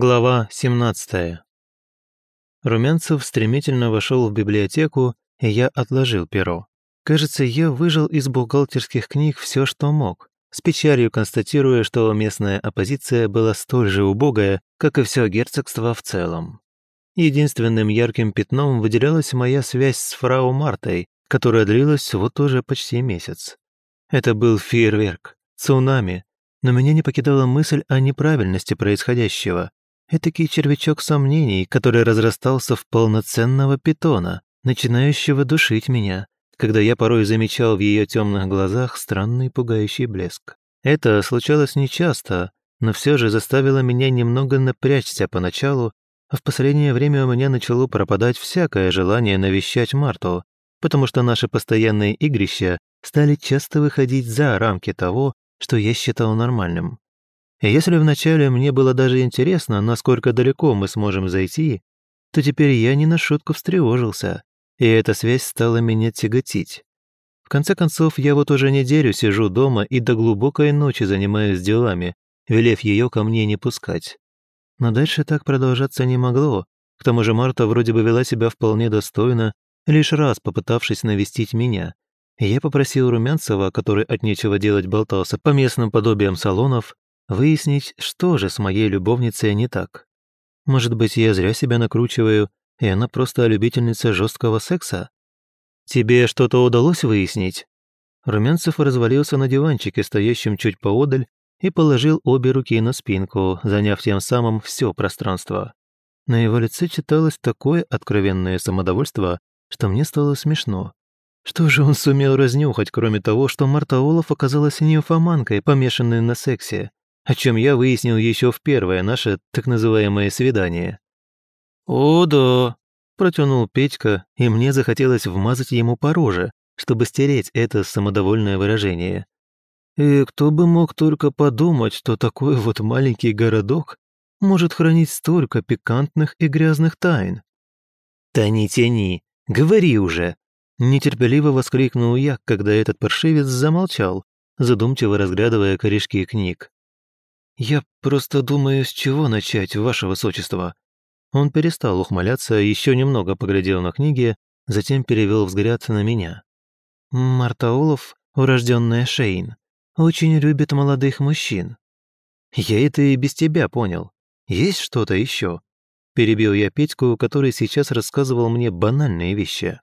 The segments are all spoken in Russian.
Глава 17. Румянцев стремительно вошел в библиотеку, и я отложил перо. Кажется, я выжил из бухгалтерских книг все, что мог, с печалью констатируя, что местная оппозиция была столь же убогая, как и все герцогство в целом. Единственным ярким пятном выделялась моя связь с фрау Мартой, которая длилась вот уже почти месяц. Это был фейерверк, цунами, но меня не покидала мысль о неправильности происходящего. Этакий червячок сомнений, который разрастался в полноценного питона, начинающего душить меня, когда я порой замечал в ее темных глазах странный пугающий блеск. Это случалось нечасто, но все же заставило меня немного напрячься поначалу, а в последнее время у меня начало пропадать всякое желание навещать Марту, потому что наши постоянные игрища стали часто выходить за рамки того, что я считал нормальным. И если вначале мне было даже интересно, насколько далеко мы сможем зайти, то теперь я не на шутку встревожился, и эта связь стала меня тяготить. В конце концов, я вот уже неделю сижу дома и до глубокой ночи занимаюсь делами, велев ее ко мне не пускать. Но дальше так продолжаться не могло, к тому же Марта вроде бы вела себя вполне достойно, лишь раз попытавшись навестить меня. Я попросил Румянцева, который от нечего делать болтался по местным подобиям салонов, выяснить, что же с моей любовницей не так. Может быть, я зря себя накручиваю, и она просто любительница жесткого секса? Тебе что-то удалось выяснить? Румянцев развалился на диванчике, стоящем чуть поодаль, и положил обе руки на спинку, заняв тем самым все пространство. На его лице читалось такое откровенное самодовольство, что мне стало смешно. Что же он сумел разнюхать, кроме того, что Марта Олаф оказалась нимфоманкой, помешанной на сексе, о чем я выяснил еще в первое наше так называемое свидание. «О, да», – протянул Петька, и мне захотелось вмазать ему по роже, чтобы стереть это самодовольное выражение. И кто бы мог только подумать, что такой вот маленький городок может хранить столько пикантных и грязных тайн. «Да не тяни, говори уже!» Нетерпеливо воскликнул я, когда этот паршивец замолчал, задумчиво разглядывая корешки книг. «Я просто думаю, с чего начать, ваше высочество». Он перестал ухмыляться, еще немного поглядел на книги, затем перевел взгляд на меня. «Марта Олов, урожденная Шейн, очень любит молодых мужчин». «Я это и без тебя понял. Есть что-то еще?» Перебил я Петьку, который сейчас рассказывал мне банальные вещи.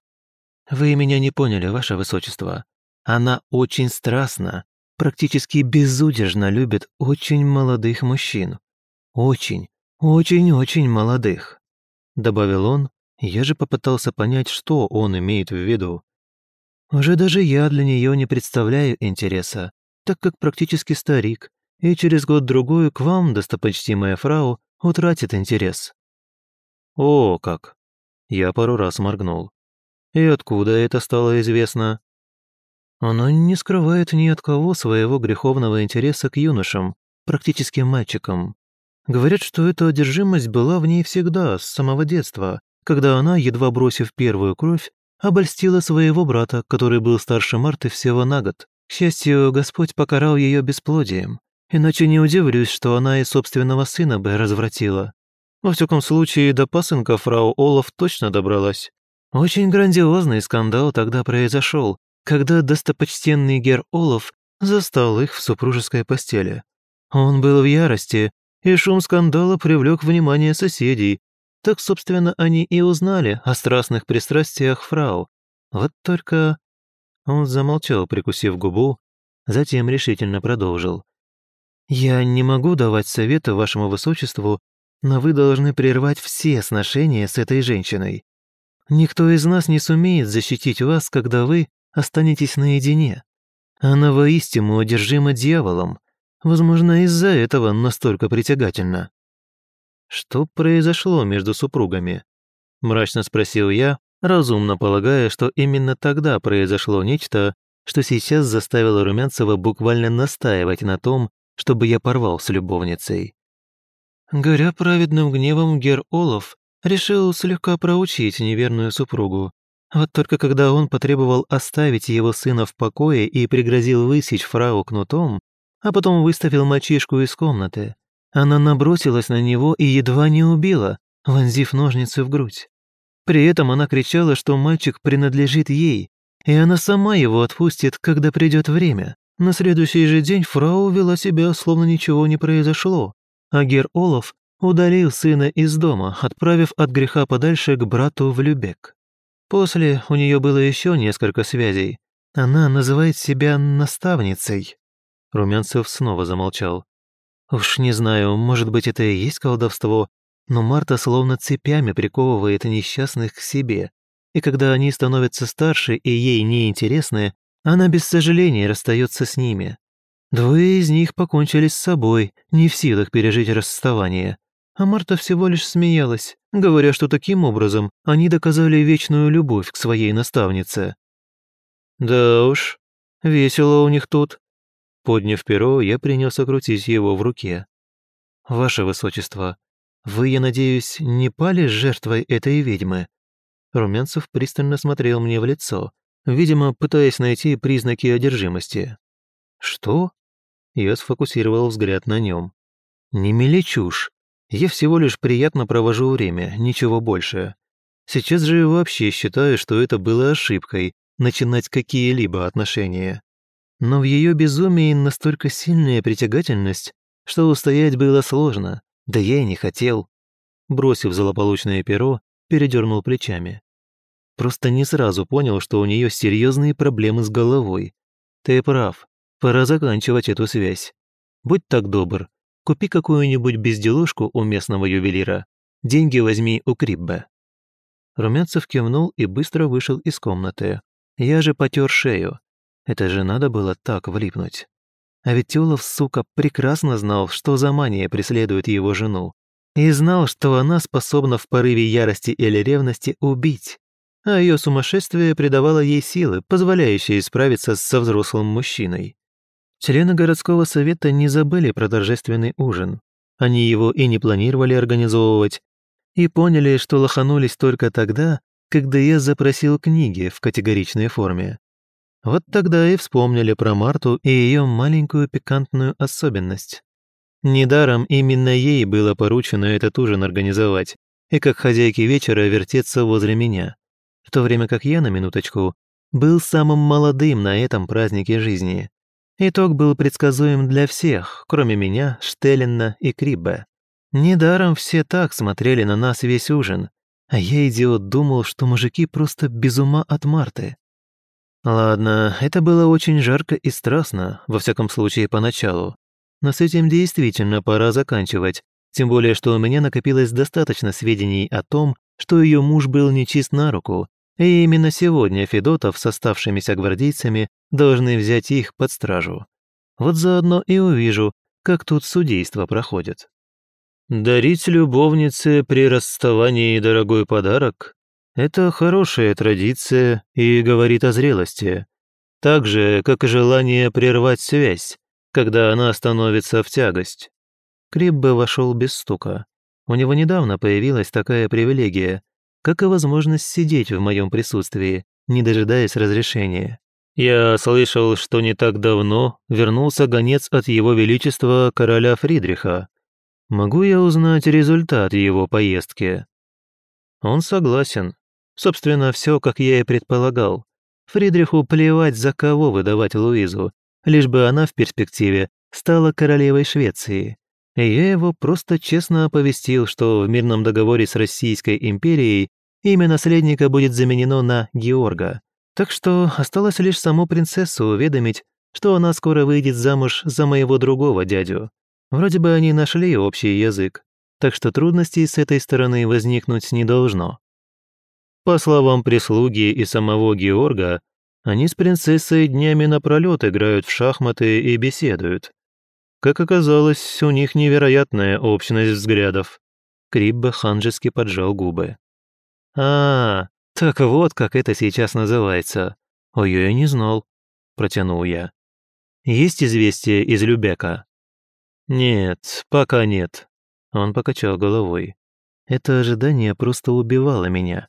«Вы меня не поняли, ваше высочество. Она очень страстна, практически безудержно любит очень молодых мужчин. Очень, очень-очень молодых», — добавил он, я же попытался понять, что он имеет в виду. «Уже даже я для нее не представляю интереса, так как практически старик, и через год-другой к вам, достопочтимая фрау, утратит интерес». «О, как!» Я пару раз моргнул. «И откуда это стало известно?» Она не скрывает ни от кого своего греховного интереса к юношам, практически мальчикам. Говорят, что эта одержимость была в ней всегда, с самого детства, когда она, едва бросив первую кровь, обольстила своего брата, который был старше Марты всего на год. К счастью, Господь покарал ее бесплодием, иначе не удивлюсь, что она и собственного сына бы развратила. Во всяком случае, до пасынка фрау Олаф точно добралась. Очень грандиозный скандал тогда произошел, когда достопочтенный гер Олаф застал их в супружеской постели. Он был в ярости, и шум скандала привлек внимание соседей. Так, собственно, они и узнали о страстных пристрастиях фрау. Вот только... Он замолчал, прикусив губу, затем решительно продолжил. «Я не могу давать советы вашему высочеству, но вы должны прервать все сношения с этой женщиной. Никто из нас не сумеет защитить вас, когда вы останетесь наедине. Она воистину одержима дьяволом. Возможно, из-за этого настолько притягательна. Что произошло между супругами? Мрачно спросил я, разумно полагая, что именно тогда произошло нечто, что сейчас заставило Румянцева буквально настаивать на том, чтобы я порвал с любовницей. Горя праведным гневом, Гер Олаф решил слегка проучить неверную супругу, вот только когда он потребовал оставить его сына в покое и пригрозил высечь фрау кнутом, а потом выставил мальчишку из комнаты, Она набросилась на него и едва не убила, вонзив ножницы в грудь. При этом она кричала, что мальчик принадлежит ей, и она сама его отпустит, когда придет время. На следующий же день фрау вела себя, словно ничего не произошло, а Гер Олаф удалил сына из дома, отправив от греха подальше к брату в Любек. После у нее было еще несколько связей. Она называет себя наставницей. Румянцев снова замолчал. Уж не знаю, может быть, это и есть колдовство, но Марта словно цепями приковывает несчастных к себе. И когда они становятся старше и ей неинтересны, она без сожаления расстается с ними. Двое из них покончили с собой, не в силах пережить расставание. А Марта всего лишь смеялась, говоря, что таким образом они доказали вечную любовь к своей наставнице. «Да уж, весело у них тут». Подняв перо, я принялся крутить его в руке. «Ваше Высочество, вы, я надеюсь, не пали жертвой этой ведьмы?» Румянцев пристально смотрел мне в лицо, видимо, пытаясь найти признаки одержимости. «Что?» Я сфокусировал взгляд на нем. «Не мели чушь. Я всего лишь приятно провожу время, ничего больше. Сейчас же вообще считаю, что это было ошибкой начинать какие-либо отношения. Но в ее безумии настолько сильная притягательность, что устоять было сложно, да я и не хотел. Бросив злополучное перо, передернул плечами. Просто не сразу понял, что у нее серьезные проблемы с головой. Ты прав, пора заканчивать эту связь. Будь так добр, Купи какую-нибудь безделушку у местного ювелира. Деньги возьми у Криббе». Румянцев кивнул и быстро вышел из комнаты. Я же потер шею. Это же надо было так влипнуть. А ведь Тёлов, сука, прекрасно знал, что за мания преследует его жену. И знал, что она способна в порыве ярости или ревности убить. А ее сумасшествие придавало ей силы, позволяющие справиться со взрослым мужчиной. Члены городского совета не забыли про торжественный ужин. Они его и не планировали организовывать, и поняли, что лоханулись только тогда, когда я запросил книги в категоричной форме. Вот тогда и вспомнили про Марту и ее маленькую пикантную особенность. Недаром именно ей было поручено этот ужин организовать и как хозяйки вечера вертеться возле меня, в то время как я, на минуточку, был самым молодым на этом празднике жизни. Итог был предсказуем для всех, кроме меня, Штеллина и Криббе. Недаром все так смотрели на нас весь ужин, а я, идиот, думал, что мужики просто без ума от Марты. Ладно, это было очень жарко и страстно, во всяком случае поначалу. Но с этим действительно пора заканчивать, тем более, что у меня накопилось достаточно сведений о том, что ее муж был нечист на руку, и именно сегодня Федотов с оставшимися гвардейцами должны взять их под стражу. Вот заодно и увижу, как тут судейство проходит. Дарить любовнице при расставании дорогой подарок – это хорошая традиция и говорит о зрелости. Так же, как и желание прервать связь, когда она становится в тягость. Криббе вошел без стука. У него недавно появилась такая привилегия – как и возможность сидеть в моем присутствии, не дожидаясь разрешения. Я слышал, что не так давно вернулся гонец от его величества короля Фридриха. Могу я узнать результат его поездки? Он согласен. Собственно, все, как я и предполагал. Фридриху плевать, за кого выдавать Луизу, лишь бы она в перспективе стала королевой Швеции. И я его просто честно оповестил, что в мирном договоре с Российской империей имя наследника будет заменено на Георга. Так что осталось лишь саму принцессу уведомить, что она скоро выйдет замуж за моего другого дядю. Вроде бы они нашли общий язык, так что трудностей с этой стороны возникнуть не должно. По словам прислуги и самого Георга, они с принцессой днями напролёт играют в шахматы и беседуют. Как оказалось, у них невероятная общность взглядов. Крибба ханжески поджал губы. «А, так вот, как это сейчас называется. Ой, я не знал», – протянул я. «Есть известие из Любека?» «Нет, пока нет», – он покачал головой. Это ожидание просто убивало меня.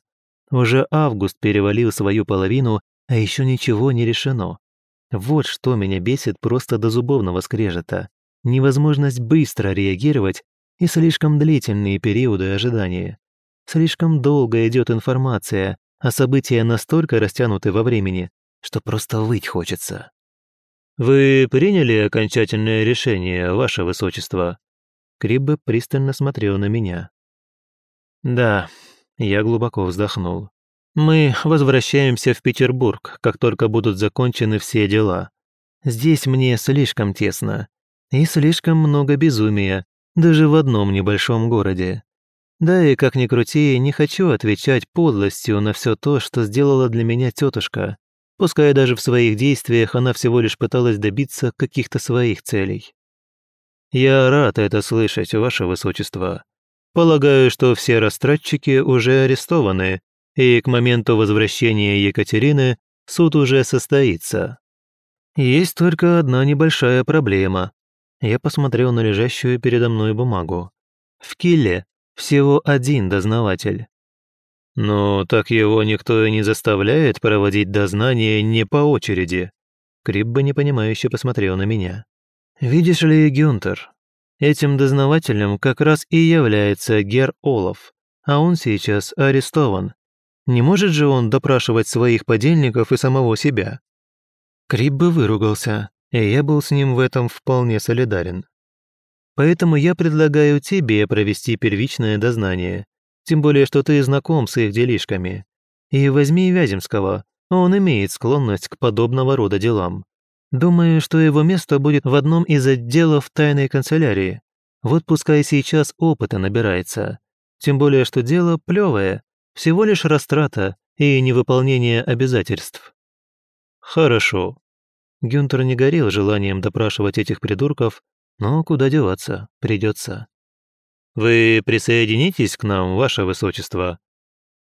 Уже август перевалил свою половину, а еще ничего не решено. Вот что меня бесит просто до зубовного скрежета. невозможность быстро реагировать и слишком длительные периоды ожидания. Слишком долго идет информация, а события настолько растянуты во времени, что просто выть хочется. «Вы приняли окончательное решение, ваше высочество?» Криббе пристально смотрел на меня. «Да», — я глубоко вздохнул. «Мы возвращаемся в Петербург, как только будут закончены все дела. Здесь мне слишком тесно. И слишком много безумия, даже в одном небольшом городе. Да и, как ни крути, не хочу отвечать подлостью на все то, что сделала для меня тетушка. Пускай даже в своих действиях она всего лишь пыталась добиться каких-то своих целей. «Я рад это слышать, Ваше Высочество. Полагаю, что все растратчики уже арестованы, и к моменту возвращения Екатерины суд уже состоится. Есть только одна небольшая проблема. Я посмотрел на лежащую передо мной бумагу. В Килле всего один дознаватель. «Но так его никто и не заставляет проводить дознание не по очереди». Крибба непонимающе посмотрел на меня. «Видишь ли, Гюнтер, этим дознавателем как раз и является Гер Олаф, а он сейчас арестован. Не может же он допрашивать своих подельников и самого себя?» Крибба выругался, и я был с ним в этом вполне солидарен. Поэтому я предлагаю тебе провести первичное дознание, тем более, что ты знаком с их делишками. И возьми Вяземского, он имеет склонность к подобного рода делам. Думаю, что его место будет в одном из отделов тайной канцелярии. Вот пускай сейчас опыта набирается. Тем более, что дело плевое, всего лишь растрата и невыполнение обязательств. Хорошо. Гюнтер не горел желанием допрашивать этих придурков, но куда деваться, придется. «Вы присоединитесь к нам, ваше высочество?»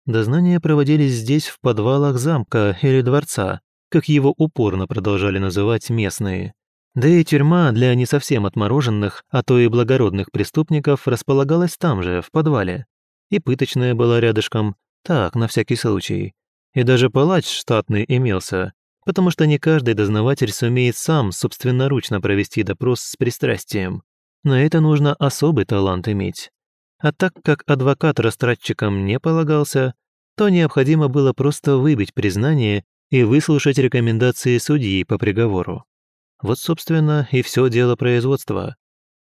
Дознания проводились здесь, в подвалах замка или дворца, как его упорно продолжали называть местные. Да и тюрьма для не совсем отмороженных, а то и благородных преступников располагалась там же, в подвале. И пыточная была рядышком, так, на всякий случай. И даже палач штатный имелся, потому что не каждый дознаватель сумеет сам собственноручно провести допрос с пристрастием. На это нужно особый талант иметь. А так как адвокат растратчикам не полагался, то необходимо было просто выбить признание и выслушать рекомендации судьи по приговору. Вот, собственно, и все дело производства.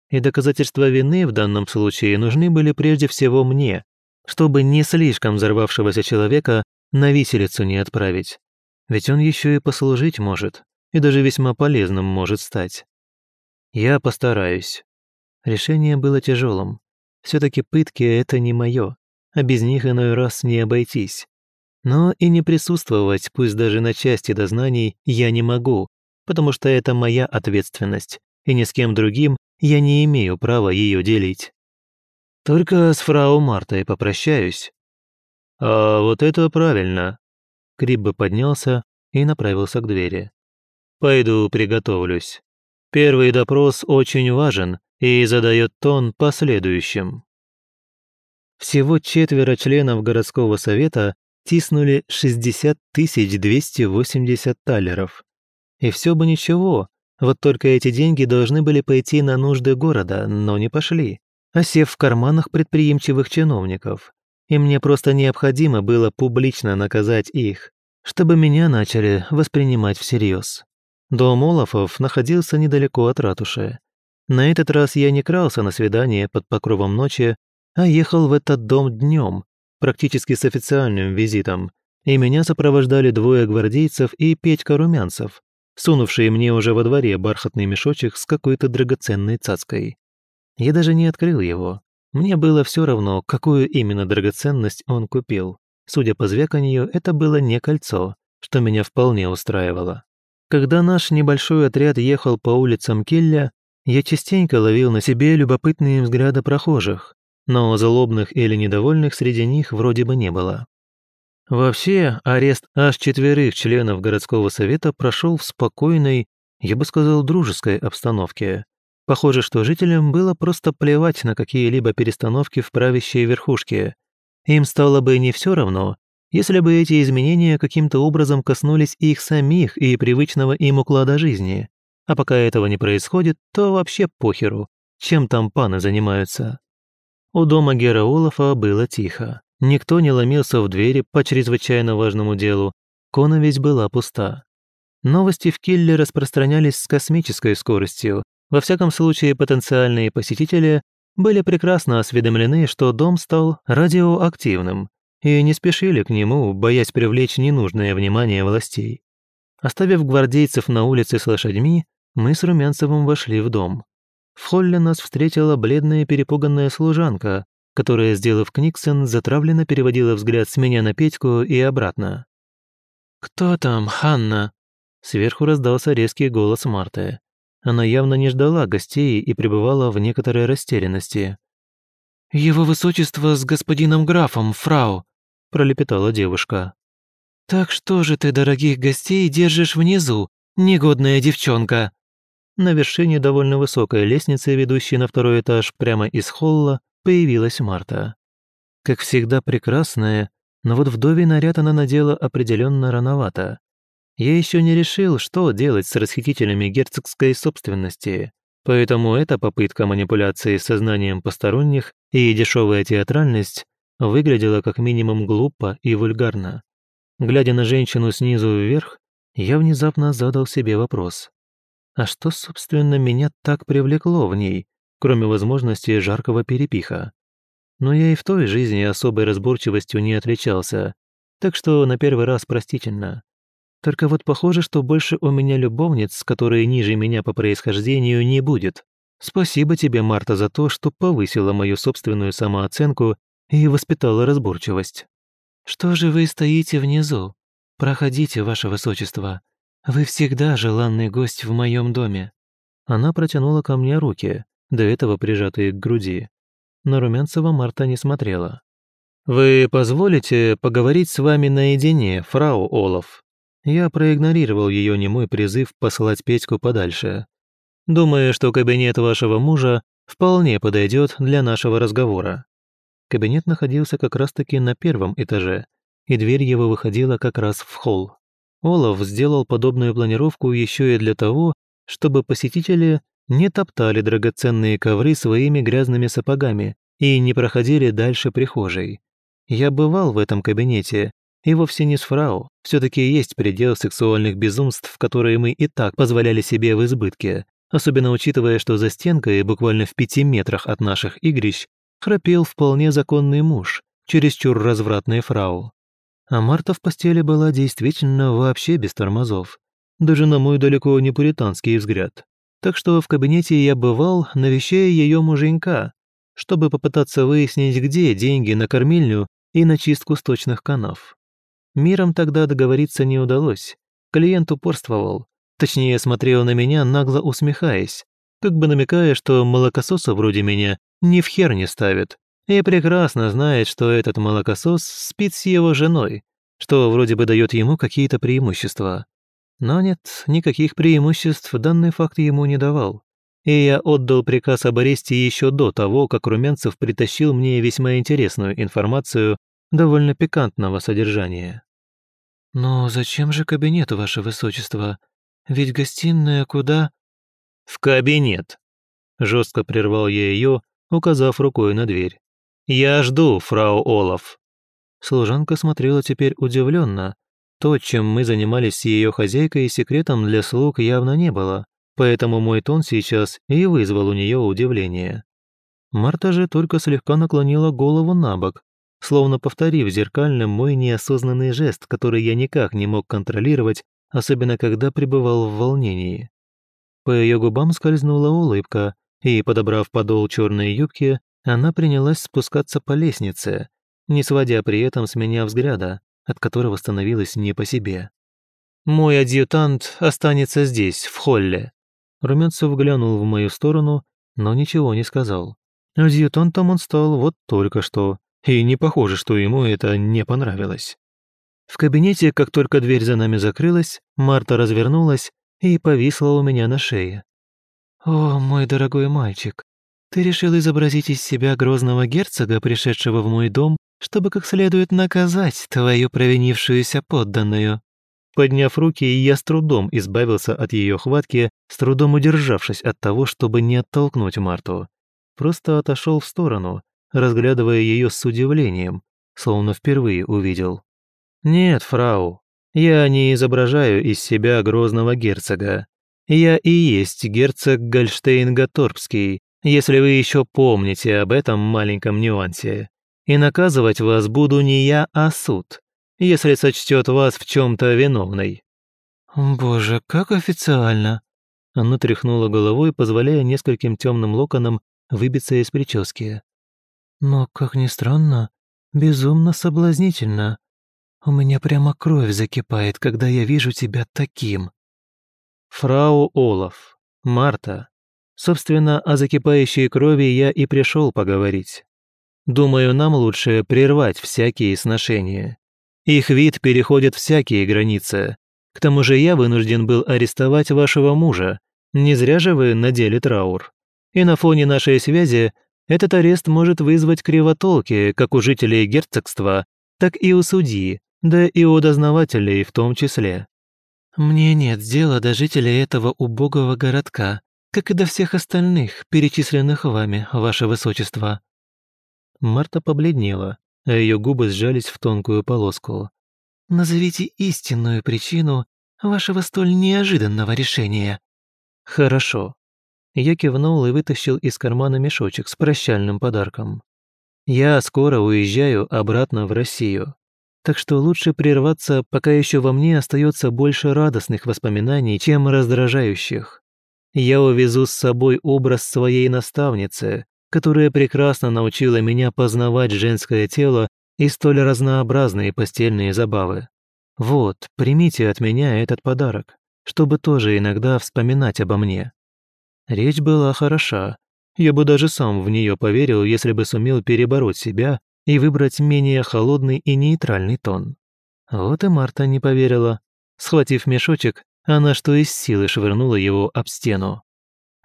И доказательства вины в данном случае нужны были прежде всего мне, чтобы не слишком взорвавшегося человека на виселицу не отправить. Ведь он еще и послужить может, и даже весьма полезным может стать. Я постараюсь. Решение было тяжелым. Все-таки пытки — это не мое, а без них иной раз не обойтись. Но и не присутствовать, пусть даже на части дознаний, я не могу, потому что это моя ответственность, и ни с кем другим я не имею права ее делить. Только с фрау Мартой попрощаюсь. А вот это правильно. Криббе поднялся и направился к двери. «Пойду приготовлюсь. Первый допрос очень важен и задает тон последующим». Всего четверо членов городского совета тиснули 60 280 талеров. И все бы ничего, вот только эти деньги должны были пойти на нужды города, но не пошли, осев в карманах предприимчивых чиновников и мне просто необходимо было публично наказать их, чтобы меня начали воспринимать всерьез. Дом Олафов находился недалеко от ратуши. На этот раз я не крался на свидание под покровом ночи, а ехал в этот дом днем, практически с официальным визитом, и меня сопровождали двое гвардейцев и Петька Румянцев, сунувшие мне уже во дворе бархатный мешочек с какой-то драгоценной цацкой. Я даже не открыл его, мне было все равно, какую именно драгоценность он купил. Судя по звяканью, это было не кольцо, что меня вполне устраивало. Когда наш небольшой отряд ехал по улицам Килля, я частенько ловил на себе любопытные взгляды прохожих, но злобных или недовольных среди них вроде бы не было. Вообще, арест аж четверых членов городского совета прошел в спокойной, я бы сказал, дружеской обстановке. Похоже, что жителям было просто плевать на какие-либо перестановки в правящей верхушке. Им стало бы не все равно, если бы эти изменения каким-то образом коснулись их самих и привычного им уклада жизни. А пока этого не происходит, то вообще похеру, чем там паны занимаются. У дома Гера Олафа было тихо. Никто не ломился в двери по чрезвычайно важному делу. Кона ведь была пуста. Новости в Килле распространялись с космической скоростью. Во всяком случае, потенциальные посетители были прекрасно осведомлены, что дом стал радиоактивным, и не спешили к нему, боясь привлечь ненужное внимание властей. Оставив гвардейцев на улице с лошадьми, мы с Румянцевым вошли в дом. В холле нас встретила бледная перепуганная служанка, которая, сделав книксон, затравленно переводила взгляд с меня на Петьку и обратно. «Кто там, Ханна?» Сверху раздался резкий голос Марты. Она явно не ждала гостей и пребывала в некоторой растерянности. «Его высочество с господином графом, фрау», – пролепетала девушка. «Так что же ты дорогих гостей держишь внизу, негодная девчонка?» На вершине довольно высокой лестницы, ведущей на второй этаж прямо из холла, появилась Марта. Как всегда прекрасная, но вот вдовий наряд она надела определенно рановато. Я еще не решил, что делать с расхитителями герцогской собственности, поэтому эта попытка манипуляции сознанием посторонних и дешевая театральность выглядела как минимум глупо и вульгарно. Глядя на женщину снизу вверх, я внезапно задал себе вопрос. А что, собственно, меня так привлекло в ней, кроме возможности жаркого перепиха? Но я и в той жизни особой разборчивостью не отличался, так что на первый раз простительно. Только вот похоже, что больше у меня любовниц, которые ниже меня по происхождению, не будет. Спасибо тебе, Марта, за то, что повысила мою собственную самооценку и воспитала разборчивость. Что же вы стоите внизу? Проходите, ваше высочество. Вы всегда желанный гость в моем доме. Она протянула ко мне руки, до этого прижатые к груди. На Румянцева Марта не смотрела. «Вы позволите поговорить с вами наедине, фрау Олаф?» Я проигнорировал ее немой призыв послать Петьку подальше. Думаю, что кабинет вашего мужа вполне подойдет для нашего разговора. Кабинет находился как раз-таки на первом этаже, и дверь его выходила как раз в холл. Олаф сделал подобную планировку еще и для того, чтобы посетители не топтали драгоценные ковры своими грязными сапогами и не проходили дальше прихожей. Я бывал в этом кабинете и вовсе не с фрау. Все-таки есть предел сексуальных безумств, которые мы и так позволяли себе в избытке, особенно учитывая, что за стенкой, буквально в пяти метрах от наших игрищ, храпел вполне законный муж, чересчур развратная фрау. А Марта в постели была действительно вообще без тормозов, даже на мой далеко не пуританский взгляд. Так что в кабинете я бывал, навещая ее муженька, чтобы попытаться выяснить, где деньги на кормильню и на чистку сточных канав. Миром тогда договориться не удалось. Клиент упорствовал. Точнее, смотрел на меня, нагло усмехаясь, как бы намекая, что молокососа вроде меня ни в хер не ставит. И прекрасно знает, что этот молокосос спит с его женой, что вроде бы дает ему какие-то преимущества. Но нет, никаких преимуществ данный факт ему не давал. И я отдал приказ об аресте еще до того, как Румянцев притащил мне весьма интересную информацию довольно пикантного содержания. «Но зачем же кабинет, ваше высочество? Ведь гостиная куда...» «В кабинет!» Жестко прервал я ее, указав рукой на дверь. «Я жду, фрау Олаф!» Служанка смотрела теперь удивленно. То, чем мы занимались с ее хозяйкой, секретом для слуг явно не было, поэтому мой тон сейчас и вызвал у нее удивление. Марта же только слегка наклонила голову на бок, словно повторив зеркально мой неосознанный жест, который я никак не мог контролировать, особенно когда пребывал в волнении. По ее губам скользнула улыбка, и, подобрав подол черной юбки, она принялась спускаться по лестнице, не сводя при этом с меня взгляда, от которого становилось не по себе. «Мой адъютант останется здесь, в холле». Румянцев глянул в мою сторону, но ничего не сказал. Адъютантом он стал вот только что, и не похоже, что ему это не понравилось. В кабинете, как только дверь за нами закрылась, Марта развернулась и повисла у меня на шее. «О, мой дорогой мальчик, ты решил изобразить из себя грозного герцога, пришедшего в мой дом, чтобы как следует наказать твою провинившуюся подданную. Подняв руки, я с трудом избавился от ее хватки, с трудом удержавшись от того, чтобы не оттолкнуть Марту. Просто отошел в сторону, разглядывая ее с удивлением, словно впервые увидел. «Нет, фрау, я не изображаю из себя грозного герцога. Я и есть герцог Гольштейн-Гаторпский, если вы еще помните об этом маленьком нюансе. И наказывать вас буду не я, а суд если сочтет вас в чем-то виновной». «Боже, как официально!» Она тряхнула головой, позволяя нескольким темным локонам выбиться из прически. «Но, как ни странно, безумно соблазнительно. У меня прямо кровь закипает, когда я вижу тебя таким». «Фрау Олаф, Марта, собственно, о закипающей крови я и пришел поговорить. Думаю, нам лучше прервать всякие сношения. Их вид переходит всякие границы. К тому же я вынужден был арестовать вашего мужа. Не зря же вы надели траур. И на фоне нашей связи этот арест может вызвать кривотолки как у жителей герцогства, так и у судьи, да и у дознавателей в том числе. Мне нет дела до жителей этого убогого городка, как и до всех остальных, перечисленных вами, ваше высочество». Марта побледнела, а ее губы сжались в тонкую полоску. «Назовите истинную причину вашего столь неожиданного решения». «Хорошо». Я кивнул и вытащил из кармана мешочек с прощальным подарком. «Я скоро уезжаю обратно в Россию, так что лучше прерваться, пока еще во мне остается больше радостных воспоминаний, чем раздражающих. Я увезу с собой образ своей наставницы, которая прекрасно научила меня познавать женское тело и столь разнообразные постельные забавы. Вот, примите от меня этот подарок, чтобы тоже иногда вспоминать обо мне. Речь была хороша. Я бы даже сам в нее поверил, если бы сумел перебороть себя и выбрать менее холодный и нейтральный тон. Вот и Марта не поверила. Схватив мешочек, она что из силы швырнула его об стену.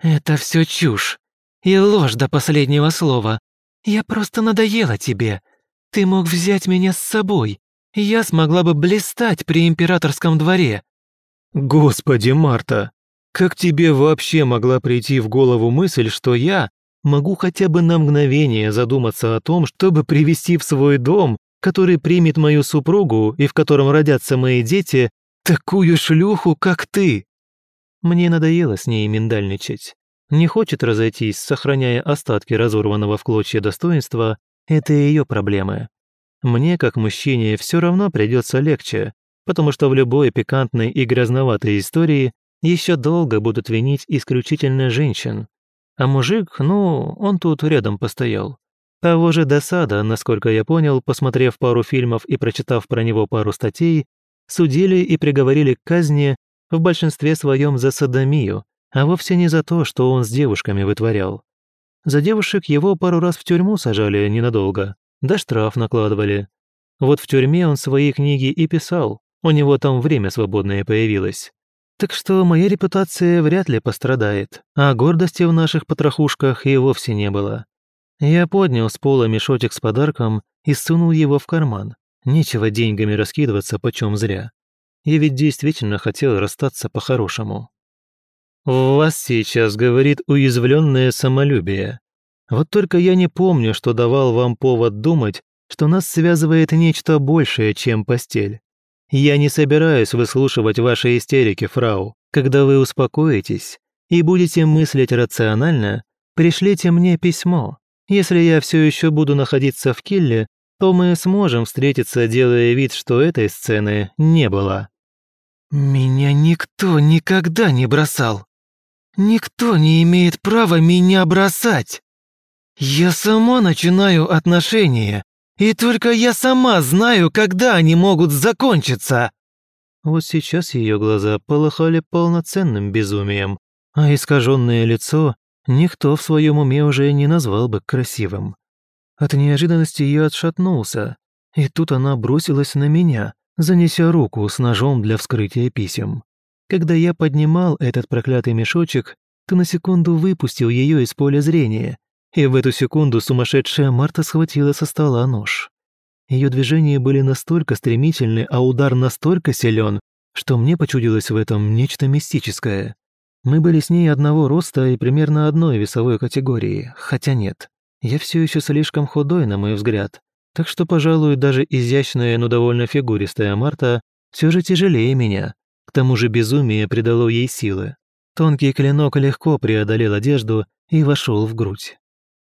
«Это все чушь. И ложь до последнего слова. Я просто надоела тебе. Ты мог взять меня с собой. Я смогла бы блистать при императорском дворе». «Господи, Марта, как тебе вообще могла прийти в голову мысль, что я могу хотя бы на мгновение задуматься о том, чтобы привести в свой дом, который примет мою супругу и в котором родятся мои дети, такую шлюху, как ты?» Мне надоело с ней миндальничать не хочет разойтись, сохраняя остатки разорванного в клочья достоинства, это ее проблемы. Мне, как мужчине, все равно придется легче, потому что в любой пикантной и грязноватой истории еще долго будут винить исключительно женщин. А мужик, ну, он тут рядом постоял. Того же досада, насколько я понял, посмотрев пару фильмов и прочитав про него пару статей, судили и приговорили к казни в большинстве своем за садомию, а вовсе не за то, что он с девушками вытворял. За девушек его пару раз в тюрьму сажали ненадолго, да штраф накладывали. Вот в тюрьме он свои книги и писал, у него там время свободное появилось. Так что моя репутация вряд ли пострадает, а гордости в наших потрохушках и вовсе не было. Я поднял с пола мешочек с подарком и сунул его в карман. Нечего деньгами раскидываться почем зря. Я ведь действительно хотел расстаться по-хорошему. В вас сейчас говорит уязвленное самолюбие. Вот только я не помню, что давал вам повод думать, что нас связывает нечто большее, чем постель. Я не собираюсь выслушивать ваши истерики, фрау. Когда вы успокоитесь и будете мыслить рационально, пришлите мне письмо. Если я все еще буду находиться в Килле, то мы сможем встретиться, делая вид, что этой сцены не было». «Меня никто никогда не бросал», Никто не имеет права меня бросать. Я сама начинаю отношения, и только я сама знаю, когда они могут закончиться». Вот сейчас ее глаза полыхали полноценным безумием, а искаженное лицо никто в своем уме уже не назвал бы красивым. От неожиданности я отшатнулся, и тут она бросилась на меня, занеся руку с ножом для вскрытия писем. Когда я поднимал этот проклятый мешочек, то на секунду выпустил ее из поля зрения, и в эту секунду сумасшедшая Марта схватила со стола нож. Ее движения были настолько стремительны, а удар настолько силен, что мне почудилось в этом нечто мистическое. Мы были с ней одного роста и примерно одной весовой категории, хотя нет. Я все еще слишком худой, на мой взгляд, так что, пожалуй, даже изящная, но довольно фигуристая Марта все же тяжелее меня. К тому же безумие придало ей силы. Тонкий клинок легко преодолел одежду и вошел в грудь.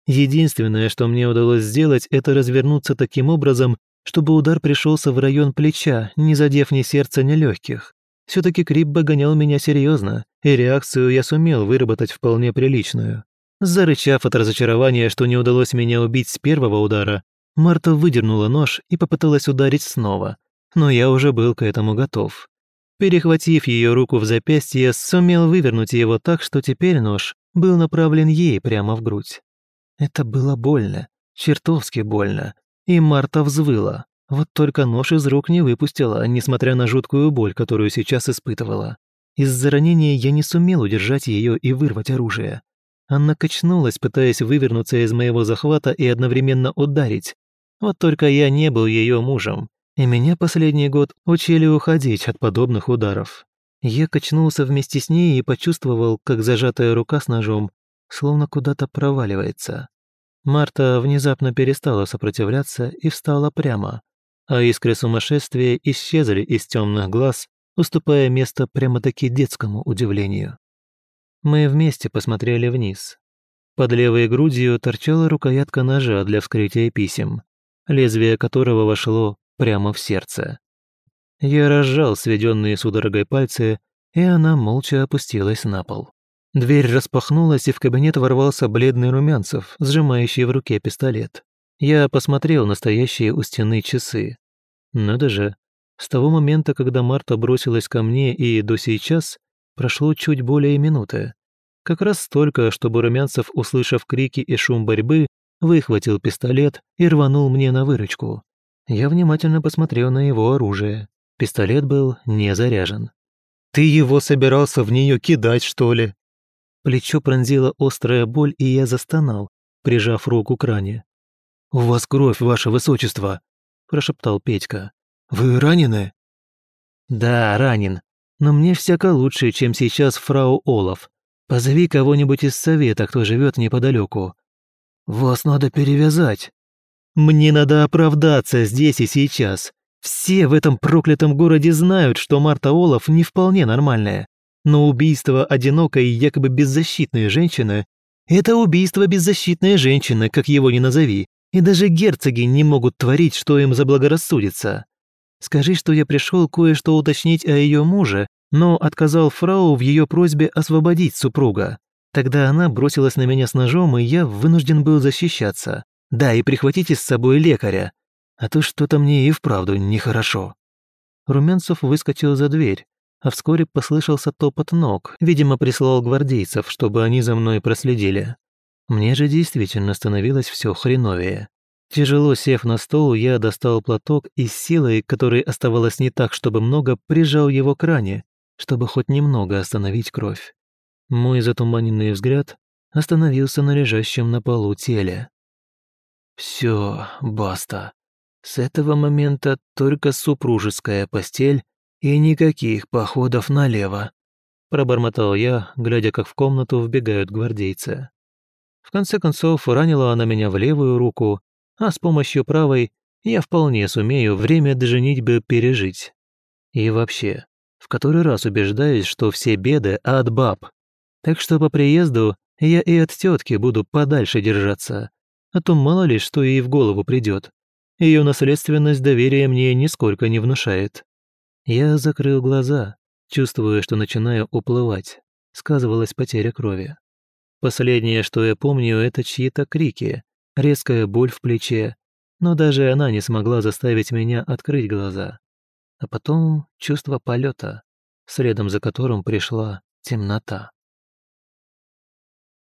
Единственное, что мне удалось сделать, это развернуться таким образом, чтобы удар пришелся в район плеча, не задев ни сердца, ни легких. Все-таки Крибба гонял меня серьезно, и реакцию я сумел выработать вполне приличную. Зарычав от разочарования, что не удалось меня убить с первого удара, Марта выдернула нож и попыталась ударить снова, но я уже был к этому готов. Перехватив ее руку в запястье, сумел вывернуть его так, что теперь нож был направлен ей прямо в грудь. Это было больно, чертовски больно, и Марта взвыла. Вот только нож из рук не выпустила, несмотря на жуткую боль, которую сейчас испытывала. Из-за ранения я не сумел удержать ее и вырвать оружие. Она качнулась, пытаясь вывернуться из моего захвата и одновременно ударить. Вот только я не был ее мужем, и меня последний год учили уходить от подобных ударов. Я качнулся вместе с ней и почувствовал, как зажатая рука с ножом словно куда-то проваливается. Марта внезапно перестала сопротивляться и встала прямо, а искры сумасшествия исчезли из темных глаз, уступая место прямо-таки детскому удивлению. Мы вместе посмотрели вниз. Под левой грудью торчала рукоятка ножа для вскрытия писем, лезвие которого вошло прямо в сердце. Я разжал сведенные судорогой пальцы, и она молча опустилась на пол. Дверь распахнулась, и в кабинет ворвался бледный Румянцев, сжимающий в руке пистолет. Я посмотрел на стоящие у стены часы. Надо же, с того момента, когда Марта бросилась ко мне и до сейчас, прошло чуть более минуты. Как раз столько, чтобы Румянцев, услышав крики и шум борьбы, выхватил пистолет и рванул мне на выручку. Я внимательно посмотрел на его оружие. Пистолет был не заряжен. «Ты его собирался в нее кидать, что ли?» Плечо пронзила острая боль, и я застонал, прижав руку к ране. «У вас кровь, ваше высочество!» – прошептал Петька. «Вы ранены?» «Да, ранен. Но мне всяко лучше, чем сейчас фрау Олаф. Позови кого-нибудь из совета, кто живет неподалеку. Вас надо перевязать. Мне надо оправдаться здесь и сейчас. Все в этом проклятом городе знают, что Марта Олаф не вполне нормальная. Но убийство одинокой якобы беззащитной женщины – это убийство беззащитной женщины, как его ни назови. И даже герцоги не могут творить, что им заблагорассудится. Скажи, что я пришел кое-что уточнить о ее муже, но отказал фрау в ее просьбе освободить супруга. Тогда она бросилась на меня с ножом, и я вынужден был защищаться. Да, и прихватите с собой лекаря. А то что-то мне и вправду нехорошо». Румянцев выскочил за дверь, а вскоре послышался топот ног, видимо, прислал гвардейцев, чтобы они за мной проследили. Мне же действительно становилось все хреновее. Тяжело сев на стол, я достал платок и силой, которой оставалось не так, чтобы много, прижал его к ране, чтобы хоть немного остановить кровь. Мой затуманенный взгляд остановился на лежащем на полу теле. Все, баста. С этого момента только супружеская постель и никаких походов налево», – пробормотал я, глядя, как в комнату вбегают гвардейцы. В конце концов, ранила она меня в левую руку, а с помощью правой я вполне сумею время до женитьбы пережить. И вообще, в который раз убеждаюсь, что все беды от баб. Так что по приезду я и от тетки буду подальше держаться, а то мало ли, что ей в голову придет. Ее наследственность доверия мне нисколько не внушает. Я закрыл глаза, чувствуя, что начинаю уплывать. Сказывалась потеря крови. Последнее, что я помню, это чьи-то крики, резкая боль в плече, но даже она не смогла заставить меня открыть глаза. А потом чувство полета, следом за которым пришла темнота.